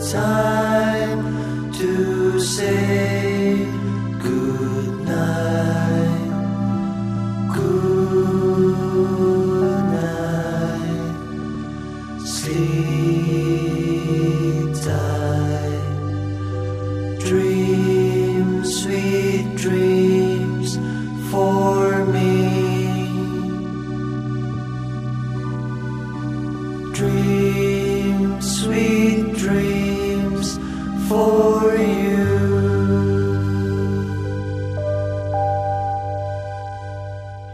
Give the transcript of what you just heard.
time to say good night. Good night. Sleep